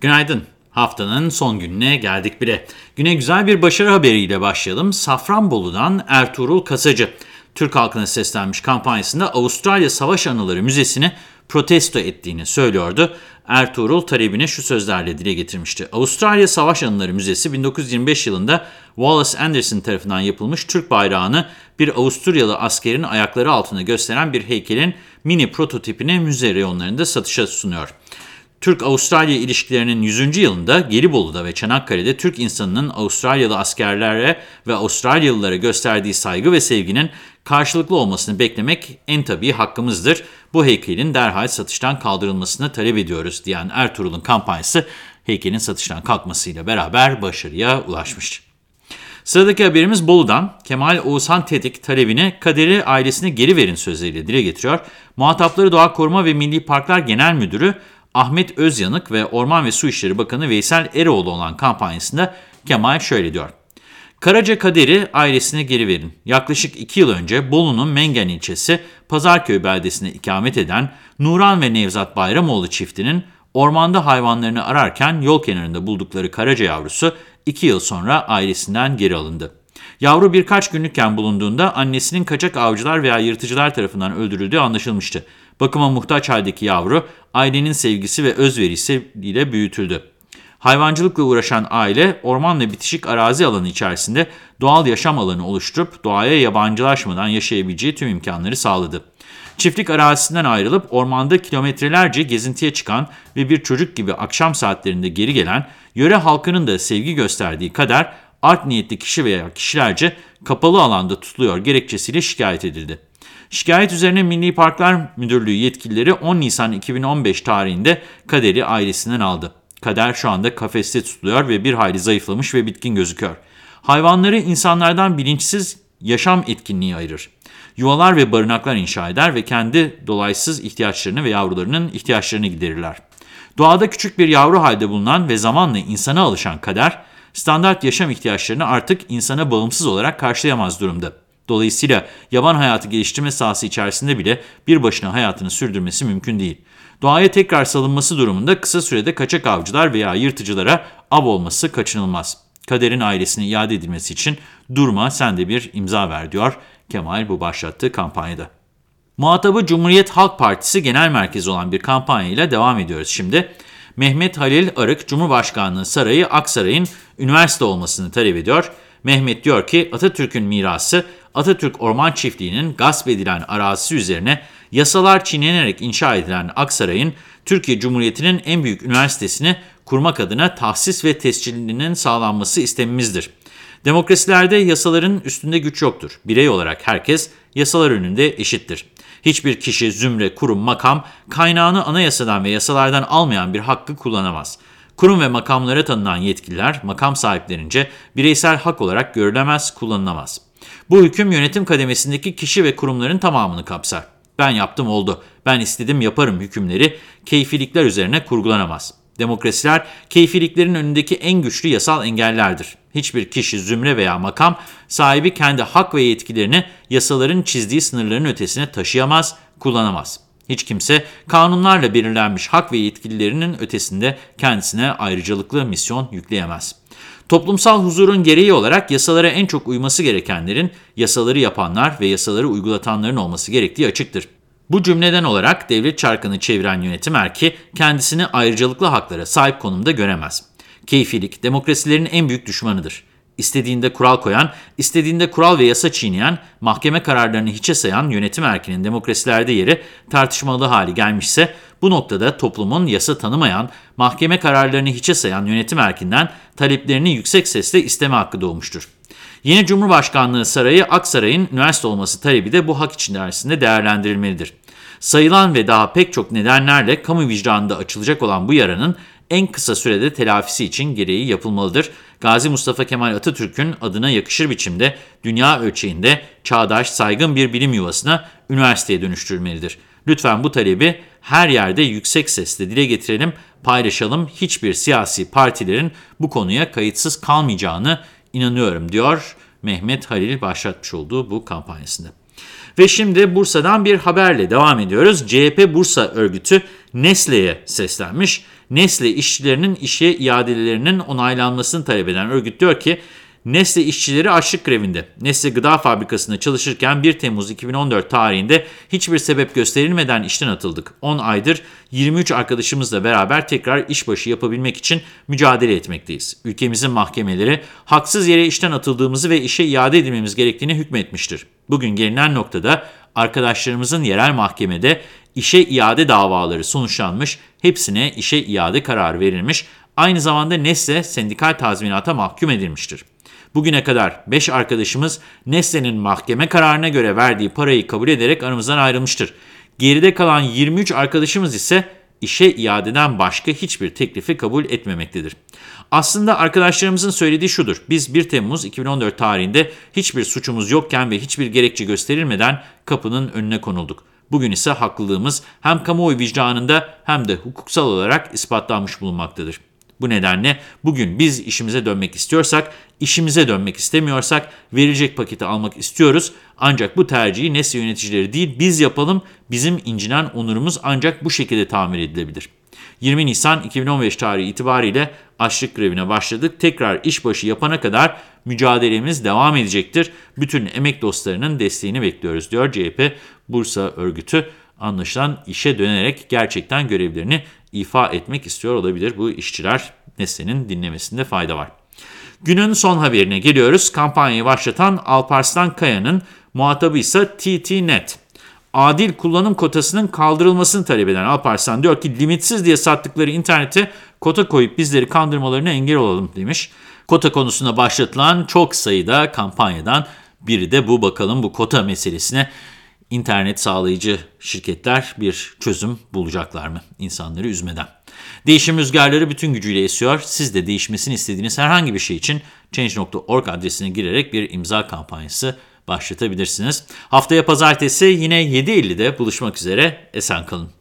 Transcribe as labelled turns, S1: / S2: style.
S1: Günaydın. Haftanın son gününe geldik bile. Güne güzel bir başarı haberiyle başlayalım. Safranbolu'dan Ertuğrul Kasacı. Türk halkına seslenmiş kampanyasında Avustralya Savaş Anıları Müzesi'ni protesto ettiğini söylüyordu. Ertuğrul talebini şu sözlerle dile getirmişti. Avustralya Savaş Anıları Müzesi 1925 yılında Wallace Anderson tarafından yapılmış Türk bayrağını bir Avusturyalı askerin ayakları altında gösteren bir heykelin mini prototipini müze reyonlarında satışa sunuyor. Türk-Avustralya ilişkilerinin 100. yılında Gelibolu'da ve Çanakkale'de Türk insanının Avustralyalı askerlere ve Avustralyalılara gösterdiği saygı ve sevginin karşılıklı olmasını beklemek en tabii hakkımızdır. Bu heykelin derhal satıştan kaldırılmasını talep ediyoruz diyen Ertuğrul'un kampanyası heykelin satıştan kalkmasıyla beraber başarıya ulaşmıştı. Sıradaki haberimiz Bolu'dan. Kemal Oğuzhan Tetik talebini kaderi ailesine geri verin sözleriyle dile getiriyor. Muhatapları Doğa Koruma ve Milli Parklar Genel Müdürü Ahmet Özyanık ve Orman ve Su İşleri Bakanı Veysel Eroğlu olan kampanyasında Kemal şöyle diyor. Karaca Kader'i ailesine geri verin. Yaklaşık iki yıl önce Bolu'nun Mengen ilçesi Pazarköy beldesine ikamet eden Nuran ve Nevzat Bayramoğlu çiftinin ormanda hayvanlarını ararken yol kenarında buldukları karaca yavrusu iki yıl sonra ailesinden geri alındı. Yavru birkaç günlükken bulunduğunda annesinin kaçak avcılar veya yırtıcılar tarafından öldürüldüğü anlaşılmıştı. Bakıma muhtaç haldeki yavru ailenin sevgisi ve özverisiyle büyütüldü. Hayvancılıkla uğraşan aile orman ve bitişik arazi alanı içerisinde doğal yaşam alanı oluşturup doğaya yabancılaşmadan yaşayabileceği tüm imkanları sağladı. Çiftlik arazisinden ayrılıp ormanda kilometrelerce gezintiye çıkan ve bir çocuk gibi akşam saatlerinde geri gelen yöre halkının da sevgi gösterdiği kadar art niyetli kişi veya kişilerce kapalı alanda tutuluyor gerekçesiyle şikayet edildi. Şikayet üzerine Milli Parklar Müdürlüğü yetkilileri 10 Nisan 2015 tarihinde Kader'i ailesinden aldı. Kader şu anda kafeste tutuluyor ve bir hayli zayıflamış ve bitkin gözüküyor. Hayvanları insanlardan bilinçsiz yaşam etkinliği ayırır. Yuvalar ve barınaklar inşa eder ve kendi dolaysız ihtiyaçlarını ve yavrularının ihtiyaçlarını giderirler. Doğada küçük bir yavru halde bulunan ve zamanla insana alışan kader, standart yaşam ihtiyaçlarını artık insana bağımsız olarak karşılayamaz durumda. Dolayısıyla yaban hayatı geliştirme sahası içerisinde bile bir başına hayatını sürdürmesi mümkün değil. Doğaya tekrar salınması durumunda kısa sürede kaçak avcılar veya yırtıcılara av olması kaçınılmaz. Kader'in ailesine iade edilmesi için durma sen de bir imza ver diyor Kemal bu başlattığı kampanyada. Muhatabı Cumhuriyet Halk Partisi Genel Merkezi olan bir kampanyayla devam ediyoruz şimdi. Mehmet Halil Arık, Cumhurbaşkanlığı Sarayı Aksaray'ın üniversite olmasını talep ediyor. Mehmet diyor ki Atatürk'ün mirası Atatürk Orman Çiftliği'nin gasp edilen arazisi üzerine yasalar çiğnenerek inşa edilen Aksaray'ın Türkiye Cumhuriyeti'nin en büyük üniversitesini kurmak adına tahsis ve tescilinin sağlanması istemimizdir. Demokrasilerde yasaların üstünde güç yoktur. Birey olarak herkes yasalar önünde eşittir. Hiçbir kişi, zümre, kurum, makam kaynağını anayasadan ve yasalardan almayan bir hakkı kullanamaz. Kurum ve makamlara tanınan yetkililer makam sahiplerince bireysel hak olarak görülemez, kullanılamaz. Bu hüküm yönetim kademesindeki kişi ve kurumların tamamını kapsar. Ben yaptım oldu, ben istedim yaparım hükümleri keyfilikler üzerine kurgulanamaz. Demokrasiler keyfiliklerin önündeki en güçlü yasal engellerdir. Hiçbir kişi, zümre veya makam sahibi kendi hak ve yetkilerini yasaların çizdiği sınırların ötesine taşıyamaz, kullanamaz. Hiç kimse kanunlarla belirlenmiş hak ve yetkilerinin ötesinde kendisine ayrıcalıklı misyon yükleyemez. Toplumsal huzurun gereği olarak yasalara en çok uyması gerekenlerin, yasaları yapanlar ve yasaları uygulatanların olması gerektiği açıktır. Bu cümleden olarak devlet çarkını çeviren yönetim erki kendisini ayrıcalıklı haklara sahip konumda göremez. Keyfilik demokrasilerin en büyük düşmanıdır. İstediğinde kural koyan, istediğinde kural ve yasa çiğneyen, mahkeme kararlarını hiçe sayan yönetim erkinin demokrasilerde yeri tartışmalı hali gelmişse, bu noktada toplumun yasa tanımayan, mahkeme kararlarını hiçe sayan yönetim erkinden taleplerini yüksek sesle isteme hakkı doğmuştur. Yeni Cumhurbaşkanlığı Sarayı Aksaray'ın üniversite olması talebi de bu hak içerisinde değerlendirilmelidir. Sayılan ve daha pek çok nedenlerle kamu vicdanında açılacak olan bu yaranın en kısa sürede telafisi için gereği yapılmalıdır. Gazi Mustafa Kemal Atatürk'ün adına yakışır biçimde dünya ölçeğinde çağdaş, saygın bir bilim yuvasına üniversiteye dönüştürülmelidir. Lütfen bu talebi her yerde yüksek sesle dile getirelim, paylaşalım. Hiçbir siyasi partilerin bu konuya kayıtsız kalmayacağını inanıyorum diyor Mehmet Halil başlatmış olduğu bu kampanyasında. Ve şimdi Bursa'dan bir haberle devam ediyoruz. CHP Bursa örgütü Nestle'ye seslenmiş. Nestle işçilerinin işe iadelerinin onaylanmasını talep eden örgüt diyor ki Nestle işçileri açlık grevinde. Nestle Gıda Fabrikası'nda çalışırken 1 Temmuz 2014 tarihinde hiçbir sebep gösterilmeden işten atıldık. 10 aydır 23 arkadaşımızla beraber tekrar işbaşı yapabilmek için mücadele etmekteyiz. Ülkemizin mahkemeleri haksız yere işten atıldığımızı ve işe iade edilmemiz gerektiğini hükmetmiştir. Bugün gelinen noktada arkadaşlarımızın yerel mahkemede işe iade davaları sonuçlanmış, hepsine işe iade kararı verilmiş, aynı zamanda Nestle sendikal tazminata mahkum edilmiştir. Bugüne kadar 5 arkadaşımız Nestle'nin mahkeme kararına göre verdiği parayı kabul ederek aramızdan ayrılmıştır. Geride kalan 23 arkadaşımız ise işe iadeden başka hiçbir teklifi kabul etmemektedir. Aslında arkadaşlarımızın söylediği şudur. Biz 1 Temmuz 2014 tarihinde hiçbir suçumuz yokken ve hiçbir gerekçe gösterilmeden kapının önüne konulduk. Bugün ise haklılığımız hem kamuoyu vicdanında hem de hukuksal olarak ispatlanmış bulunmaktadır. Bu nedenle bugün biz işimize dönmek istiyorsak, işimize dönmek istemiyorsak verilecek paketi almak istiyoruz. Ancak bu tercihi Nesle yöneticileri değil biz yapalım, bizim incinen onurumuz ancak bu şekilde tamir edilebilir. 20 Nisan 2015 tarihi itibariyle açlık grevine başladık. Tekrar işbaşı yapana kadar mücadelemiz devam edecektir. Bütün emek dostlarının desteğini bekliyoruz diyor CHP Bursa örgütü. Anlaşılan işe dönerek gerçekten görevlerini ifa etmek istiyor olabilir bu işçiler. Nesne'nin dinlemesinde fayda var. Günün son haberine geliyoruz. Kampanyayı başlatan Alparslan Kaya'nın muhatabı ise TT.net. Adil kullanım kotasının kaldırılmasını talep eden Alparslan diyor ki limitsiz diye sattıkları internete kota koyup bizleri kandırmalarına engel olalım demiş. Kota konusunda başlatılan çok sayıda kampanyadan biri de bu bakalım bu kota meselesine internet sağlayıcı şirketler bir çözüm bulacaklar mı insanları üzmeden? Değişim rüzgarları bütün gücüyle esiyor. Siz de değişmesini istediğiniz herhangi bir şey için Change.org adresine girerek bir imza kampanyası başlatabilirsiniz. Haftaya pazartesi yine 7.50'de buluşmak üzere. Esen kalın.